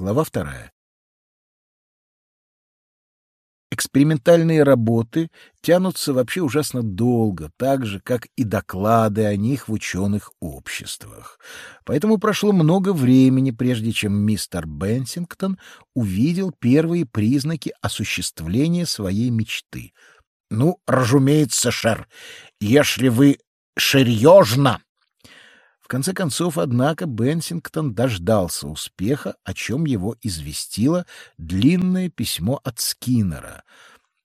Глава вторая. Экспериментальные работы тянутся вообще ужасно долго, так же, как и доклады о них в ученых обществах. Поэтому прошло много времени, прежде чем мистер Бенсингтон увидел первые признаки осуществления своей мечты. «Ну, разумеется, шер, если вы серьезно в конце концов, однако, Бенсингтон дождался успеха, о чем его известило длинное письмо от Скиннера —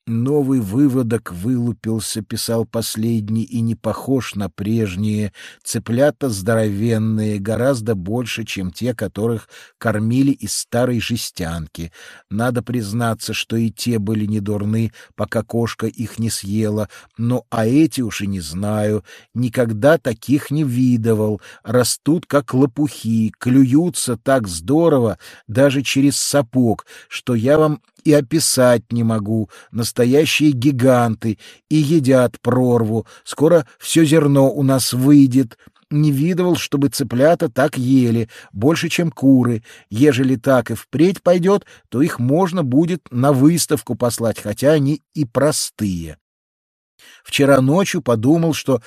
Новый выводок вылупился, писал последний, и не похож на прежние. Цыплята здоровенные, гораздо больше, чем те, которых кормили из старой жестянки. Надо признаться, что и те были не дурны, пока кошка их не съела. Ну, а эти уж и не знаю. Никогда таких не видывал. Растут, как лопухи, клюются так здорово, даже через сапог, что я вам и описать не могу. Настоящие гиганты и едят прорву. Скоро все зерно у нас выйдет. Не видывал, чтобы цыплята так ели, больше, чем куры. Ежели так и впредь пойдет, то их можно будет на выставку послать, хотя они и простые. Вчера ночью подумал, что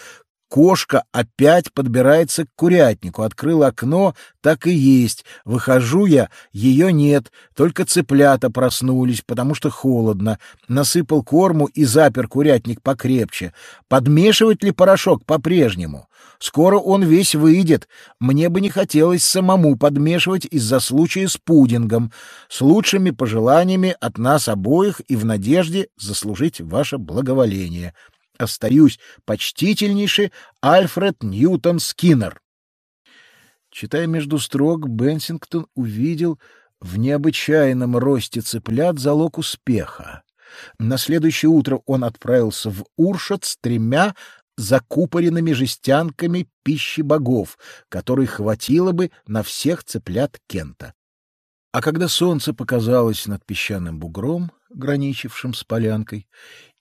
Кошка опять подбирается к курятнику. Открыл окно, так и есть. Выхожу я, ее нет. Только цыплята проснулись, потому что холодно. Насыпал корму и запер курятник покрепче. Подмешивать ли порошок по-прежнему? Скоро он весь выйдет. Мне бы не хотелось самому подмешивать из-за случая с пудингом. С лучшими пожеланиями от нас обоих и в надежде заслужить ваше благоволение. Остаюсь почтительнейший Альфред Ньютон Скиннер. Читая между строк, Бенсингтон увидел в необычайном росте цыплят залог успеха. На следующее утро он отправился в Уршат с тремя закупоренными жестянками пищи богов, которой хватило бы на всех цыплят Кента. А когда солнце показалось над песчаным бугром, граничившим с полянкой,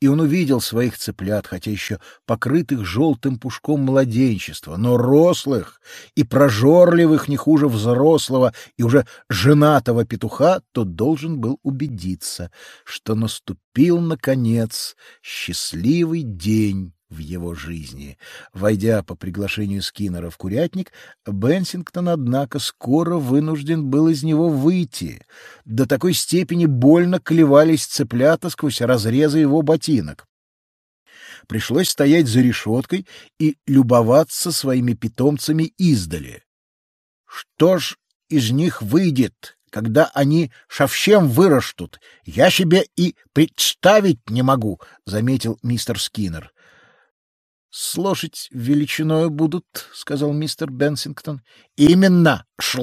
и он увидел своих цыплят, хотя еще покрытых желтым пушком младенчества, но рослых и прожорливых не хуже взрослого и уже женатого петуха, то должен был убедиться, что наступил, наконец, счастливый день в его жизни. Войдя по приглашению Скиннера в курятник, Бенсингтон, однако, скоро вынужден был из него выйти. До такой степени больно клевались цыплята сквозь разрезы его ботинок. Пришлось стоять за решеткой и любоваться своими питомцами издали. Что ж из них выйдет, когда они совсем вырастут, я себе и представить не могу, — заметил мистер Скиннер. С лошадь величиною будут, — сказал мистер Бенсингтон. — Именно, ш.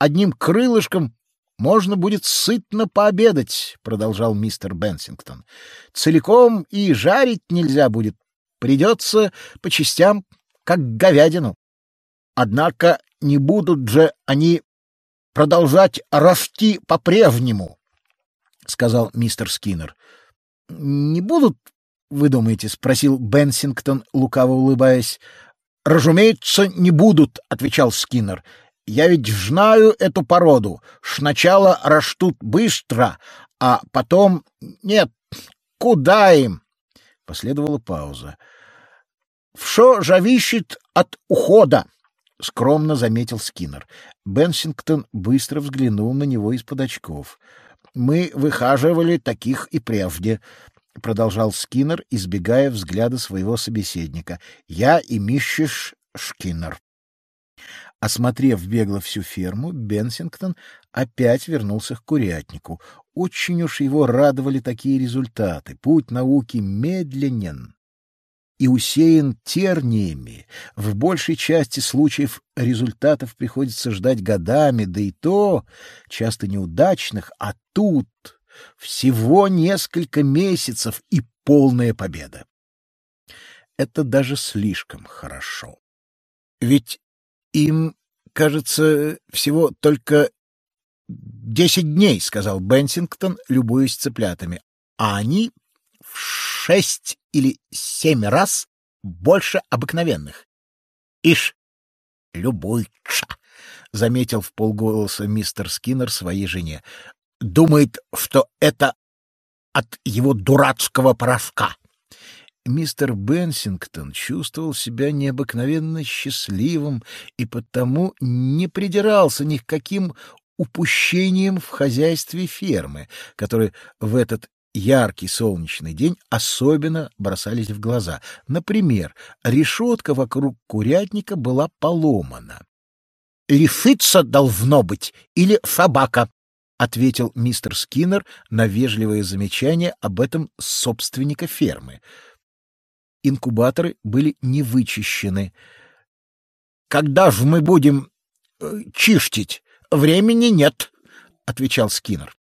Одним крылышком можно будет сытно пообедать, — продолжал мистер Бенсингтон. — Целиком и жарить нельзя будет. Придется по частям, как говядину. Однако не будут же они продолжать расти по-прежнему, — сказал мистер Скиннер. — Не будут вы думаете? — спросил Бенсингтон, лукаво улыбаясь. — Разумеется, не будут, — отвечал Скиннер. — Я ведь знаю эту породу. Сначала растут быстро, а потом... Нет, куда им? Последовала пауза. — Все зависит от ухода, — скромно заметил Скиннер. Бенсингтон быстро взглянул на него из-под очков. — Мы выхаживали таких и прежде. — продолжал Скиннер, избегая взгляда своего собеседника. — Я и миссис Шкиннер. Осмотрев бегло всю ферму, Бенсингтон опять вернулся к курятнику. Очень уж его радовали такие результаты. Путь науки медленен и усеян терниями. В большей части случаев результатов приходится ждать годами, да и то часто неудачных, а тут всего несколько месяцев и полная победа. Это даже слишком хорошо. Ведь им, кажется, всего только десять дней, — сказал Бенсингтон, любуясь цыплятами, — а они в шесть или семь раз больше обыкновенных. Ишь, любуются. заметил в полголоса мистер Скиннер своей жене. Думает, что это от его дурацкого порошка. Мистер Бенсингтон чувствовал себя необыкновенно счастливым и потому не придирался ни к каким упущениям в хозяйстве фермы, которые в этот яркий солнечный день особенно бросались в глаза. Например, решетка вокруг курятника была поломана. «Лишиться должно быть или собака», — ответил мистер Скиннер на вежливое замечание об этом собственника фермы. Инкубаторы были не вычищены. «Когда же мы будем э, чистить? Времени нет», — отвечал Скиннер.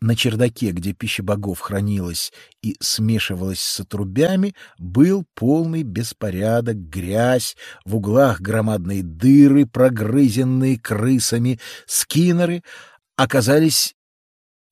На чердаке, где пища богов хранилась и смешивалась с отрубями, был полный беспорядок, грязь, в углах громадные дыры, прогрызенные крысами. Скиннеры оказались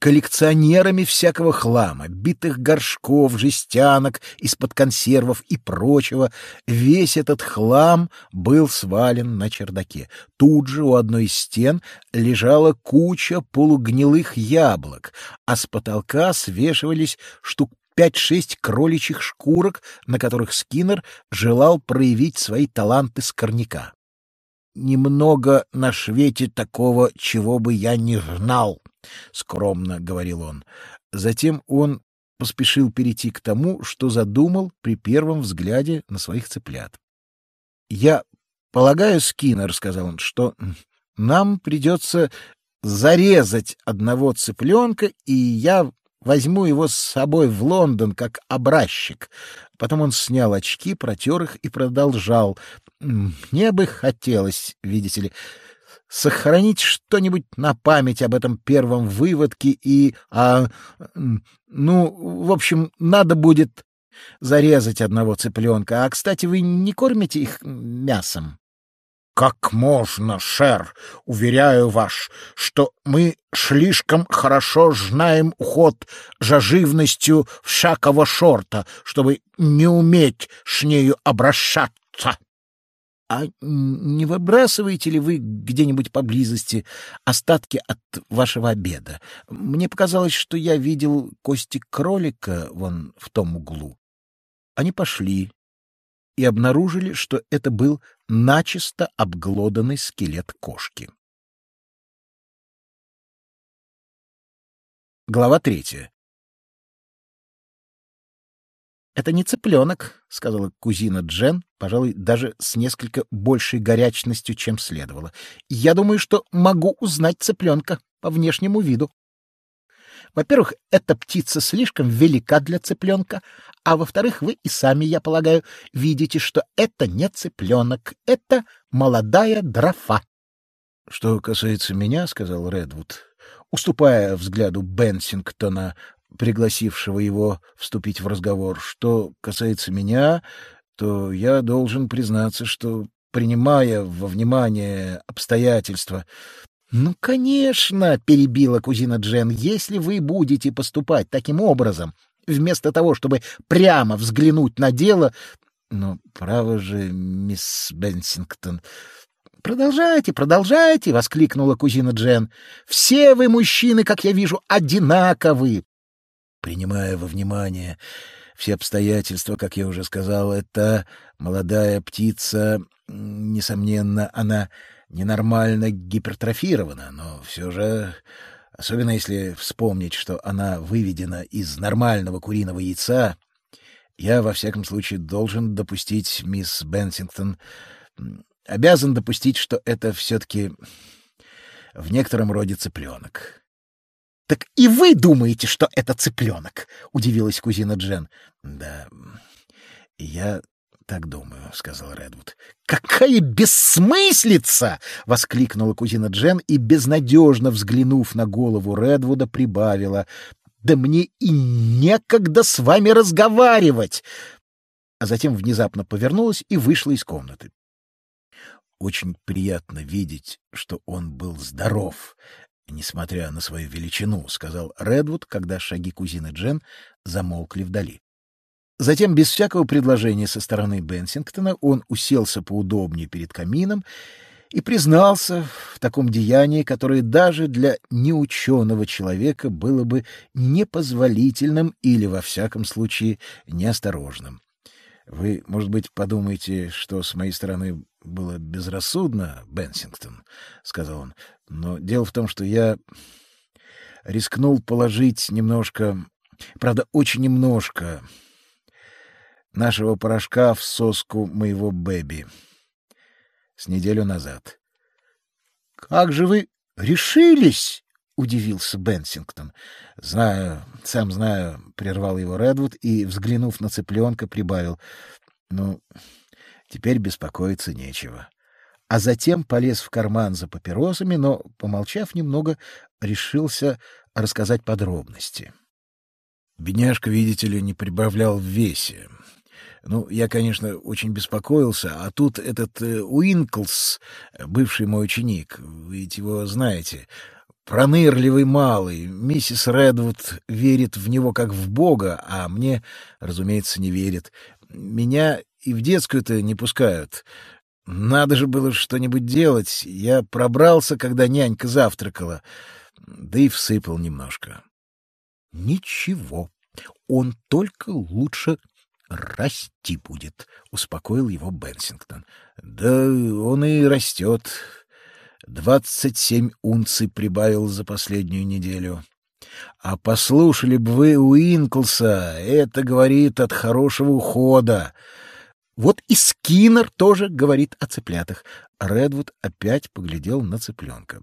коллекционерами всякого хлама, битых горшков, жестянок из-под консервов и прочего. Весь этот хлам был свален на чердаке. Тут же у одной из стен лежала куча полугнилых яблок, а с потолка свешивались штук пять-шесть кроличьих шкурок, на которых Скиннер желал проявить свои таланты скорняка. «Немного на свете такого, чего бы я не знал», — скромно говорил он. Затем он поспешил перейти к тому, что задумал при первом взгляде на своих цыплят. — Я полагаю, Скиннер, — сказал он, — что нам придется зарезать одного цыпленка, и я возьму его с собой в Лондон как образчик. Потом он снял очки, протер их и продолжал. Мне бы хотелось, видите ли, сохранить что-нибудь на память об этом первом выводке и... А, ну, в общем, надо будет зарезать одного цыпленка. А, кстати, вы не кормите их мясом? — Как можно, шер, уверяю вас, что мы слишком хорошо знаем уход за живностью всякого шорта, чтобы не уметь с нею обращаться. А не выбрасываете ли вы где-нибудь поблизости остатки от вашего обеда? Мне показалось, что я видел кости кролика вон в том углу. Они пошли и обнаружили, что это был начисто обглоданный скелет кошки. Глава третья. «Это не цыпленок», — сказала кузина Джен, пожалуй, даже с несколько большей горячностью, чем следовало. «Я думаю, что могу узнать цыпленка по внешнему виду. Во-первых, эта птица слишком велика для цыпленка, а во-вторых, вы и сами, я полагаю, видите, что это не цыпленок, это молодая дрофа». «Что касается меня», — сказал Редвуд, уступая взгляду Бенсингтона, пригласившего его вступить в разговор. Что касается меня, то я должен признаться, что, принимая во внимание обстоятельства... — Ну, конечно, — перебила кузина Джен, — если вы будете поступать таким образом, вместо того, чтобы прямо взглянуть на дело... Но, право же, мисс Бенсингтон... — Продолжайте, продолжайте! — воскликнула кузина Джен. — Все вы, мужчины, как я вижу, одинаковы. Принимая во внимание все обстоятельства, как я уже сказал, это молодая птица, несомненно, она ненормально гипертрофирована, но все же, особенно если вспомнить, что она выведена из нормального куриного яйца, я, во всяком случае, должен допустить, мисс Бенсингтон, обязан допустить, что это все-таки в некотором роде цыпленок. Так и вы думаете, что это цыпленок? — удивилась кузина Джен. — Да, я так думаю, — сказал Редвуд. — Какая бессмыслица! — воскликнула кузина Джен и, безнадежно взглянув на голову Редвуда, прибавила. — Да мне и некогда с вами разговаривать! А затем внезапно повернулась и вышла из комнаты. Очень приятно видеть, что он был здоров, несмотря на свою величину, — сказал Редвуд, когда шаги кузины Джен замолкли вдали. Затем, без всякого предложения со стороны Бенсингтона, он уселся поудобнее перед камином и признался в таком деянии, которое даже для неученого человека было бы непозволительным или, во всяком случае, неосторожным. Вы, может быть, подумаете, что с моей стороны было безрассудно, Бенсингтон, — сказал он, — но дело в том, что я рискнул положить немножко, правда, очень немножко, нашего порошка в соску моего Бэби с неделю назад. — Как же вы решились? — удивился Бенсингтон. — Знаю, сам знаю, — прервал его Редвуд и, взглянув на цыпленка, прибавил. — Ну, теперь беспокоиться нечего. А затем полез в карман за папиросами, но, помолчав немного, решился рассказать подробности. Бедняжка, видите ли, не прибавлял в весе. Ну, я, конечно, очень беспокоился, а тут этот э, Уинклс, бывший мой ученик, вы ведь его знаете, пронырливый малый, миссис Редвуд верит в него как в Бога, а мне, разумеется, не верит. Меня и в детскую-то не пускают. Надо же было что-нибудь делать. Я пробрался, когда нянька завтракала, да и всыпал немножко. — Ничего, он только лучше расти будет, — успокоил его Бенсингтон. — Да он и растет. Двадцать семь унций прибавил за последнюю неделю. А послушали бы вы Уинклса, это говорит от хорошего ухода. Вот и Скиннер тоже говорит о цыплятах. Редвуд опять поглядел на цыпленка.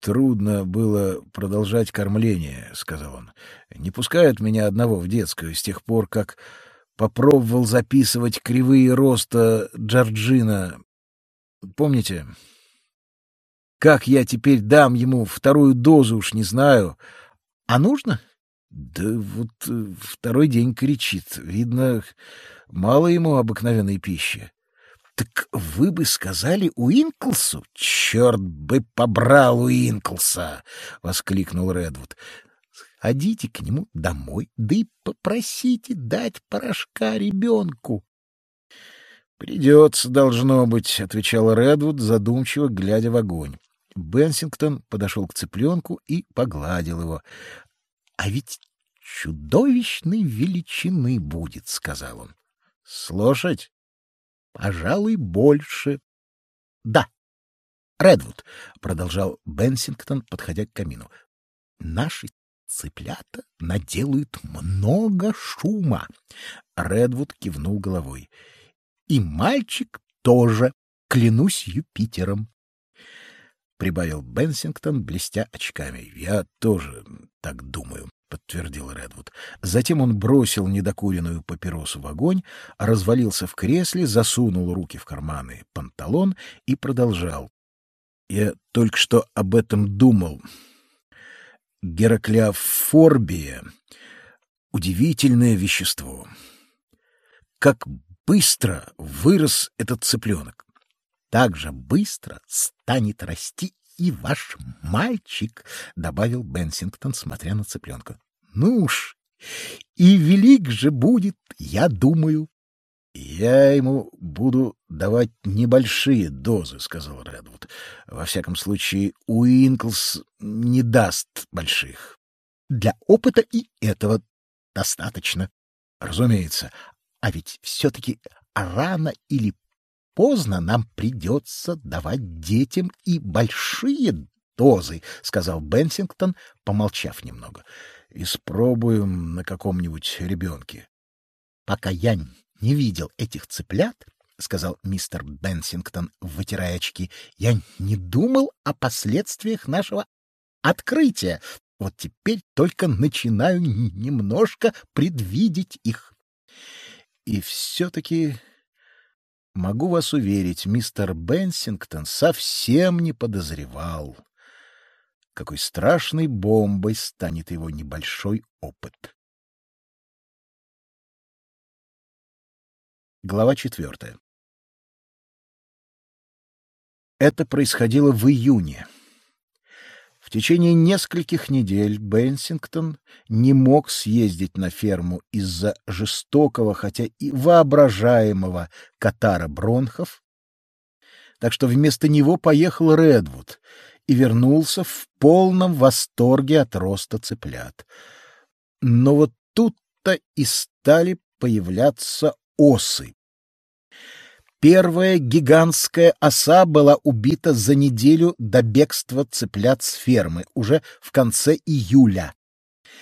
Трудно было продолжать кормление, сказал он. Не пускают меня одного в детскую с тех пор, как попробовал записывать кривые роста Джорджина. Помните? Как я теперь дам ему вторую дозу, уж не знаю. А нужно? Да вот э, второй день кричит. Видно, мало ему обыкновенной пищи. Так вы бы сказали Уинклсу? Черт бы побрал Уинклса! — воскликнул Редвуд. Ходите к нему домой, да и попросите дать порошка ребенку. — Придется, должно быть, — отвечал Редвуд, задумчиво глядя в огонь. Бенсингтон подошел к цыпленку и погладил его. — А ведь чудовищной величины будет, — сказал он. — С Пожалуй, больше. — Да. — Редвуд, — продолжал Бенсингтон, подходя к камину, — наши Цыплята наделают много шума. Редвуд кивнул головой. И мальчик тоже, клянусь Юпитером. Прибавил Бенсингтон, блестя очками. Я тоже так думаю, подтвердил Редвуд. Затем он бросил недокуренную папиросу в огонь, развалился в кресле, засунул руки в карманы панталон и продолжал. Я только что об этом думал. Гераклеофорбия — удивительное вещество. Как быстро вырос этот цыпленок, так же быстро станет расти и ваш мальчик, — добавил Бенсингтон, смотря на цыпленка. — Ну уж, и велик же будет, я думаю. Я ему буду давать небольшие дозы, сказал Редвуд. Во всяком случае, Уинклс не даст больших. Для опыта и этого достаточно. Разумеется. А ведь все-таки рано или поздно нам придется давать детям и большие дозы, сказал Бенсингтон, помолчав немного. Испробуем на каком-нибудь ребенке. Пока я не видел этих цыплят, — сказал мистер Бенсингтон, вытирая очки, — я не думал о последствиях нашего открытия. Вот теперь только начинаю немножко предвидеть их. И все-таки могу вас уверить, мистер Бенсингтон совсем не подозревал, какой страшной бомбой станет его небольшой опыт. Глава четвертая. Это происходило в июне. В течение нескольких недель Бенсингтон не мог съездить на ферму из-за жестокого, хотя и воображаемого катара бронхов. так что вместо него поехал Редвуд и вернулся в полном восторге от роста цыплят. Но вот тут-то и стали появляться осы. Первая гигантская оса была убита за неделю до бегства цыплят с фермы, уже в конце июля.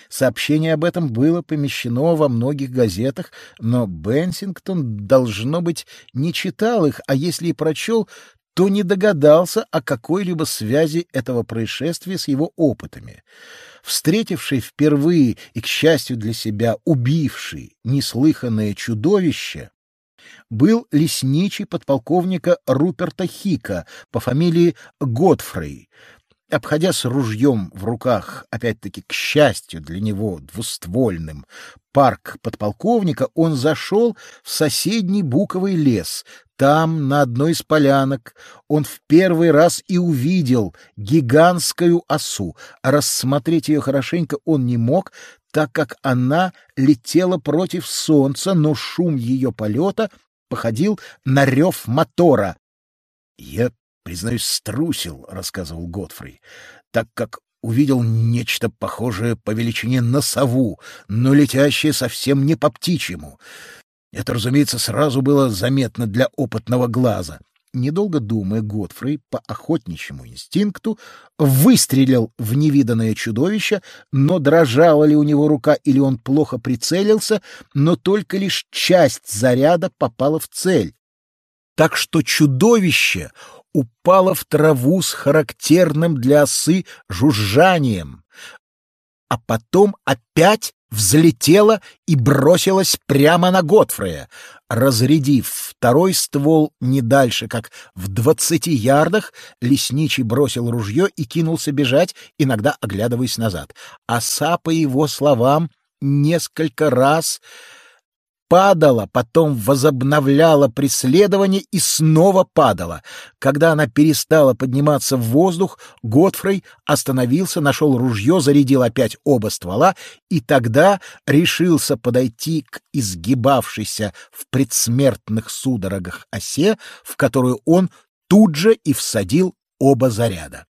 Сообщение об этом было помещено во многих газетах, но Бенсингтон, должно быть, не читал их, а если и прочел, то не догадался о какой-либо связи этого происшествия с его опытами. Встретивший впервые и, к счастью для себя, убивший неслыханное чудовище, был лесничий подполковника Руперта Хика по фамилии Годфрей. Обходя с ружьем в руках, опять-таки, к счастью для него, двуствольным, парк подполковника, он зашел в соседний буковый лес. Там, на одной из полянок, он в первый раз и увидел гигантскую осу. Рассмотреть ее хорошенько он не мог, так как она летела против солнца, но шум ее полета походил на рев мотора. — Я, признаюсь, струсил, — рассказывал Готфрей, — так как увидел нечто похожее по величине на сову, но летящее совсем не по птичьему. Это, разумеется, сразу было заметно для опытного глаза. Недолго думая, Готфрей по охотничьему инстинкту выстрелил в невиданное чудовище, но дрожала ли у него рука или он плохо прицелился, но только лишь часть заряда попала в цель. Так что чудовище упало в траву с характерным для осы жужжанием, а потом опять взлетела и бросилась прямо на Готфрея. Разрядив второй ствол не дальше, как в двадцати ярдах, лесничий бросил ружье и кинулся бежать, иногда оглядываясь назад. Оса, по его словам, несколько раз падала, потом возобновляла преследование и снова падала. Когда она перестала подниматься в воздух, Готфрей остановился, нашел ружье, зарядил опять оба ствола и тогда решился подойти к изгибавшейся в предсмертных судорогах осе, в которую он тут же и всадил оба заряда.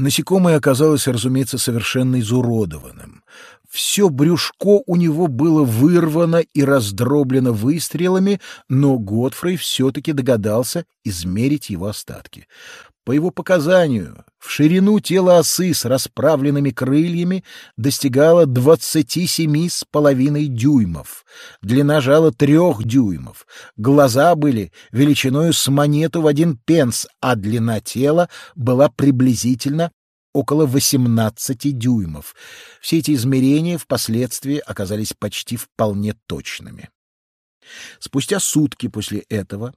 Насекомое оказалось, разумеется, совершенно изуродованным. Все брюшко у него было вырвано и раздроблено выстрелами, но Готфрей все-таки догадался измерить его остатки. По его показанию, в ширину тела осы с расправленными крыльями с половиной дюймов, длина жала трех дюймов, глаза были величиною с монету в один пенс, а длина тела была приблизительно около 18 дюймов. Все эти измерения впоследствии оказались почти вполне точными. Спустя сутки после этого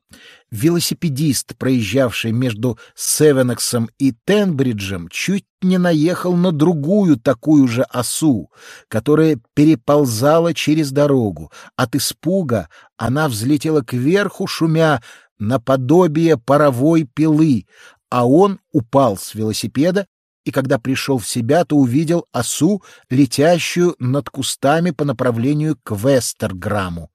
велосипедист, проезжавший между Севенексом и Тенбриджем, чуть не наехал на другую такую же осу, которая переползала через дорогу. От испуга она взлетела кверху, шумя наподобие паровой пилы, а он упал с велосипеда и когда пришел в себя, то увидел осу, летящую над кустами по направлению к Вестерграмму.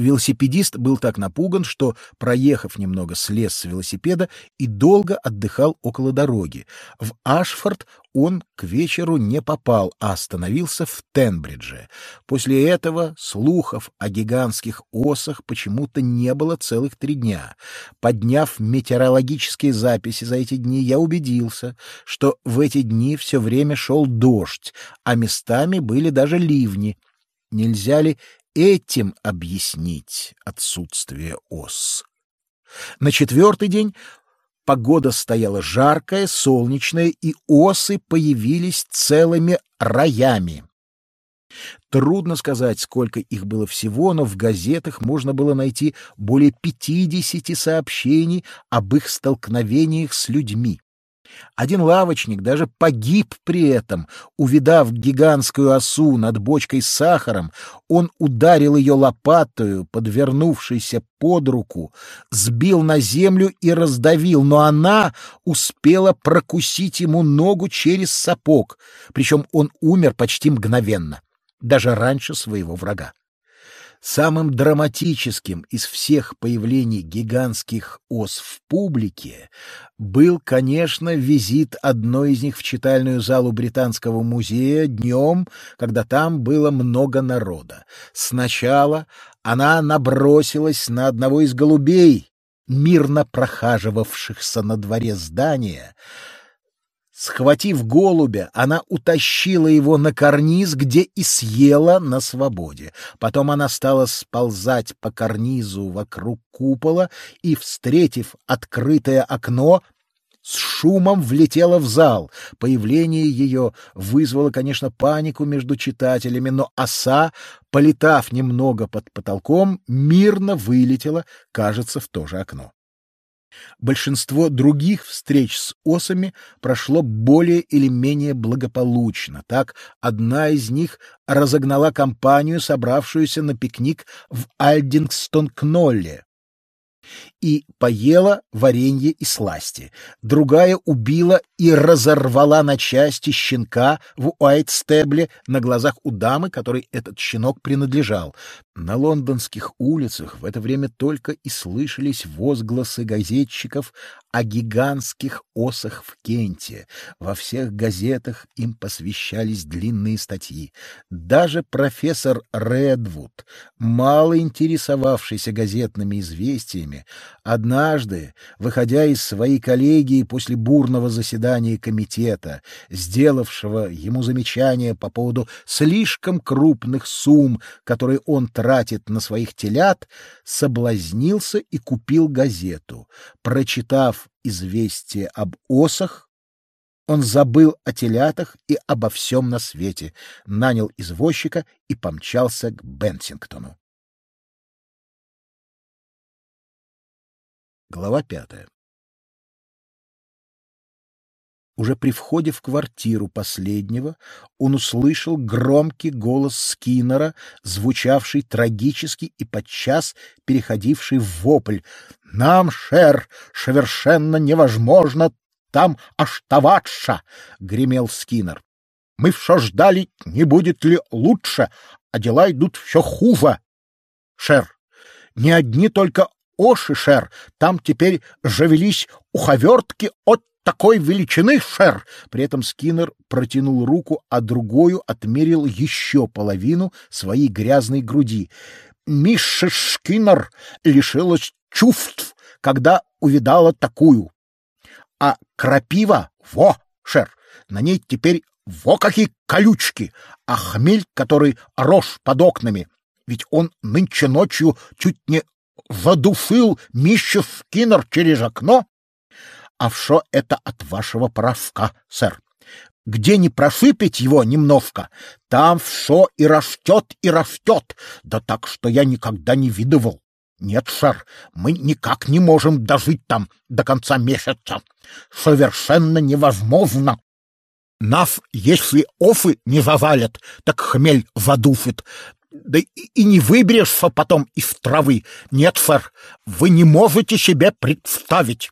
Велосипедист был так напуган, что, проехав немного, слез с велосипеда и долго отдыхал около дороги. В Ашфорд он к вечеру не попал, а остановился в Тенбридже. После этого слухов о гигантских осах почему-то не было целых три дня. Подняв метеорологические записи за эти дни, я убедился, что в эти дни все время шел дождь, а местами были даже ливни. Нельзя ли этим объяснить отсутствие ос. На четвертый день погода стояла жаркая, солнечная, и осы появились целыми роями. Трудно сказать, сколько их было всего, но в газетах можно было найти более пятидесяти сообщений об их столкновениях с людьми. Один лавочник даже погиб при этом. Увидав гигантскую осу над бочкой с сахаром, он ударил ее лопатою, подвернувшейся под руку, сбил на землю и раздавил, но она успела прокусить ему ногу через сапог, причем он умер почти мгновенно, даже раньше своего врага. Самым драматическим из всех появлений гигантских ос в публике был, конечно, визит одной из них в читальную залу Британского музея днем, когда там было много народа. Сначала она набросилась на одного из голубей, мирно прохаживавшихся на дворе здания, Схватив голубя, она утащила его на карниз, где и съела на свободе. Потом она стала сползать по карнизу вокруг купола и, встретив открытое окно, с шумом влетела в зал. Появление ее вызвало, конечно, панику между читателями, но оса, полетав немного под потолком, мирно вылетела, кажется, в то же окно. Большинство других встреч с осами прошло более или менее благополучно. Так, одна из них разогнала компанию, собравшуюся на пикник в Альдингстон-Кнолле, и поела варенье и сласти. Другая убила и разорвала на части щенка в Уайтстебле на глазах у дамы, которой этот щенок принадлежал. На лондонских улицах в это время только и слышались возгласы газетчиков о гигантских осах в Кенте. Во всех газетах им посвящались длинные статьи. Даже профессор Редвуд, мало интересовавшийся газетными известиями, однажды, выходя из своей коллегии после бурного заседания комитета, сделавшего ему замечание по поводу слишком крупных сумм, которые он тратит на своих телят, соблазнился и купил газету. Прочитав известие об осах, он забыл о телятах и обо всем на свете, нанял извозчика и помчался к Бенсингтону. Глава пятая Уже при входе в квартиру последнего он услышал громкий голос Скиннера, звучавший трагически и подчас переходивший в вопль. «Нам, Шер, совершенно невозможно там оставаться!» — гремел Скиннер. «Мы все ждали, не будет ли лучше, а дела идут все хуже. Шер, не одни только оши, Шер, там теперь завелись уховертки от такой величины, шер!» При этом Скиннер протянул руку, а другую отмерил еще половину своей грязной груди. Мисс Скиннер лишилась чувств, когда увидала такую. А крапива, во, шер, на ней теперь во какие колючки, а хмель, который рос под окнами, ведь он нынче ночью чуть не задушил миссис Скиннер через окно, а вшо это от вашего порошка, сэр. Где не просыпать его немножко, там все и растет, и растет, да так, что я никогда не видывал. Нет, сэр, мы никак не можем дожить там до конца месяца. Совершенно невозможно. Нас, если офы не завалят, так хмель задушит. Да и не выберешься потом из травы. Нет, сэр, вы не можете себе представить.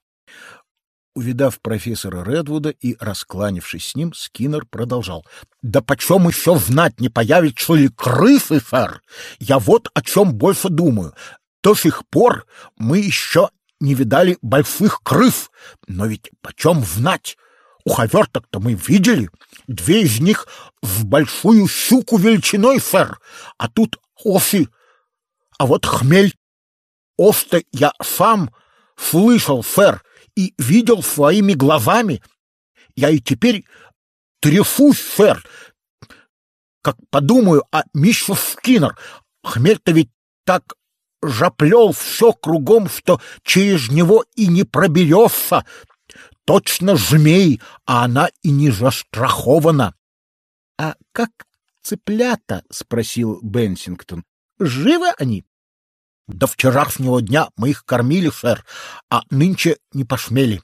Увидав профессора Редвуда и раскланившись с ним, Скиннер продолжал. — Да почем еще знать, не появится ли крысы, сэр? Я вот о чем больше думаю. До сих пор мы еще не видали больших крыс, но ведь почем знать? Уховерток-то мы видели. Две из них в большую щуку величиной, сэр, а тут осы. А вот хмель. Ос-то я сам слышал, сэр, и видел своими глазами. Я и теперь трясусь, сэр, как подумаю о миссис Скиннер. Хмель-то ведь так жаплел все кругом, что через него и не проберешься. Точно змей, а она и не застрахована. — А как цыплята? — спросил Бенсингтон. — Живы они? До вчерашнего дня мы их кормили, сэр, а нынче не посмели.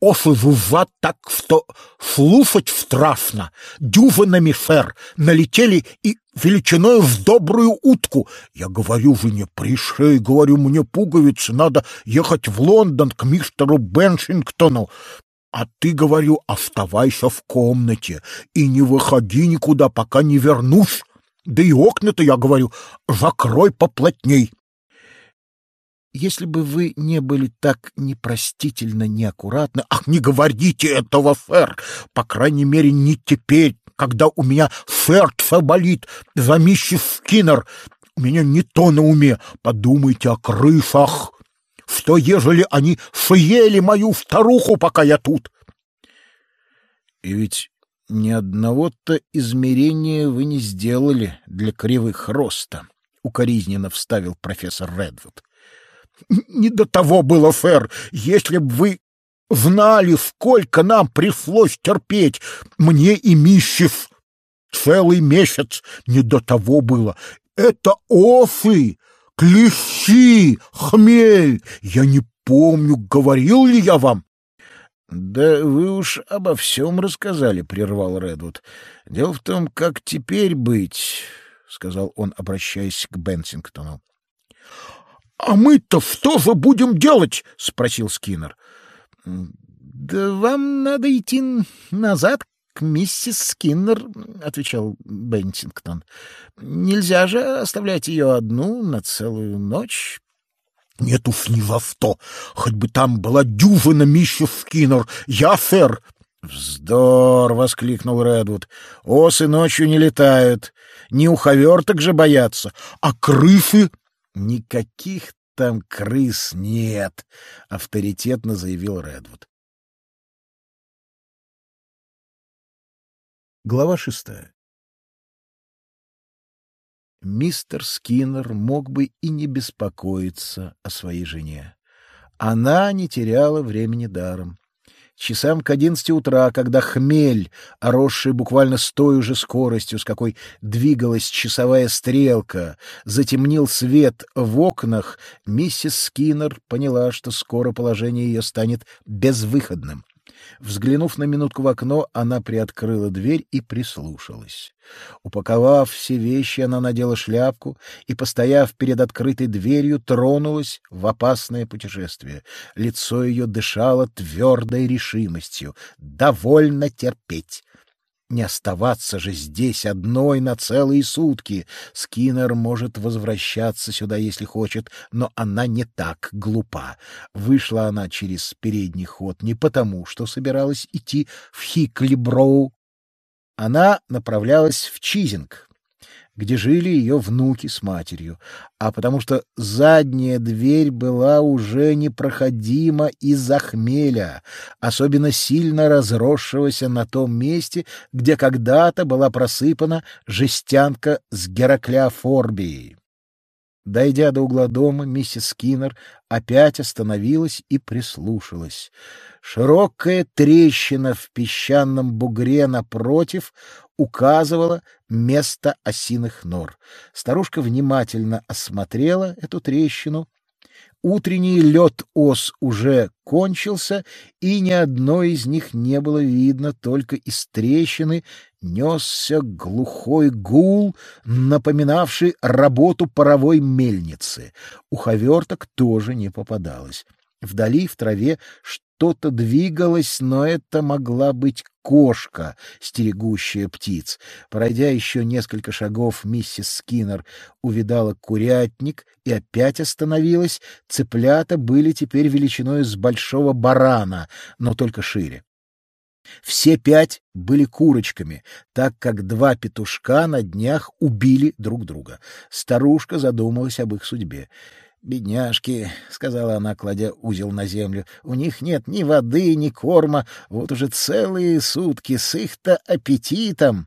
Осы жужжат так, что слушать страшно. Дюжинами, сэр, налетели и величиной в добрую утку. Я говорю жене, пришей, говорю, мне пуговицы, надо ехать в Лондон к мистеру Беншингтону. А ты, говорю, оставайся в комнате и не выходи никуда, пока не вернусь. Да и окна-то, я говорю, закрой поплотней. Если бы вы не были так непростительно неаккуратны... Ах, не говорите этого, сэр! По крайней мере, не теперь, когда у меня сердце болит за миссис Скиннер. У меня не то на уме. Подумайте о крысах. Что, ежели они съели мою старуху, пока я тут? И ведь ни одного-то измерения вы не сделали для кривых роста, — укоризненно вставил профессор Редвуд. — Не до того было, Фэр. Если б вы знали, сколько нам пришлось терпеть, мне и миссис, целый месяц не до того было. Это осы, клещи, хмель. Я не помню, говорил ли я вам. — Да вы уж обо всем рассказали, — прервал Редвуд. — Дело в том, как теперь быть, — сказал он, обращаясь к Бенсингтону. — А мы-то что же будем делать? — спросил Скиннер. — Да вам надо идти назад к миссис Скиннер, — отвечал Бенсингтон. — Нельзя же оставлять ее одну на целую ночь. Нет уж ни за что. Хоть бы там была дюжина миссис Скиннер. Я, сэр. «Вздор!» — воскликнул Редвуд. «Осы ночью не летают. Ни уховерток же боятся. А крысы?» «Никаких там крыс нет», — авторитетно заявил Редвуд. Глава шестая мистер Скиннер мог бы и не беспокоиться о своей жене. Она не теряла времени даром. Часам к одиннадцати утра, когда хмель, оросший буквально с той же скоростью, с какой двигалась часовая стрелка, затемнил свет в окнах, миссис Скиннер поняла, что скоро положение ее станет безвыходным. Взглянув на минутку в окно, она приоткрыла дверь и прислушалась. Упаковав все вещи, она надела шляпку и, постояв перед открытой дверью, тронулась в опасное путешествие. Лицо ее дышало твердой решимостью. «Довольно терпеть!» Не оставаться же здесь одной на целые сутки. Скиннер может возвращаться сюда, если хочет, но она не так глупа. Вышла она через передний ход не потому, что собиралась идти в Хиклиброу. Она направлялась в Чизинг, где жили ее внуки с матерью, а потому что задняя дверь была уже непроходима из-за хмеля, особенно сильно разросшегося на том месте, где когда-то была просыпана жестянка с гераклеофорбией. Дойдя до угла дома, миссис Скиннер опять остановилась и прислушалась. Широкая трещина в песчаном бугре напротив указывала место осиных нор. Старушка внимательно осмотрела эту трещину. Утренний лед ос уже кончился, и ни одной из них не было видно, только из трещины несся глухой гул, напоминавший работу паровой мельницы. Уховерток тоже не попадалось. Вдали, в траве, что-то двигалось, но это могла быть кошка, стерегущая птиц. Пройдя еще несколько шагов, миссис Скиннер увидала курятник и опять остановилась. Цыплята были теперь величиной с большого барана, но только шире. Все пять были курочками, так как два петушка на днях убили друг друга. Старушка задумалась об их судьбе. «Бедняжки», — сказала она, кладя узел на землю, — «у них нет ни воды, ни корма, вот уже целые сутки с их-то аппетитом».